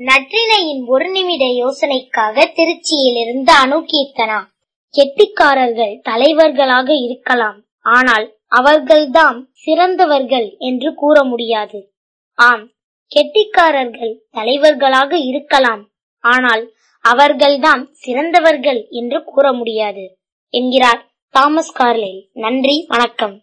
நற்றினையின் ஒரு நிமிட யோசனைக்காக திருச்சியிலிருந்து அணு கீர்த்தனா கெட்டிக்காரர்கள் தலைவர்களாக இருக்கலாம். ஆனால் அவர்கள்தாம் சிறந்தவர்கள் என்று கூற முடியாது. ஆம் கெட்டிக்காரர்கள் தலைவர்களாக இருக்கலாம். ஆனால் அவர்கள்தாம் சிறந்தவர்கள் என்று கூற முடியாது. என்கிறார் தாமஸ் கார்லே நன்றி வணக்கம்.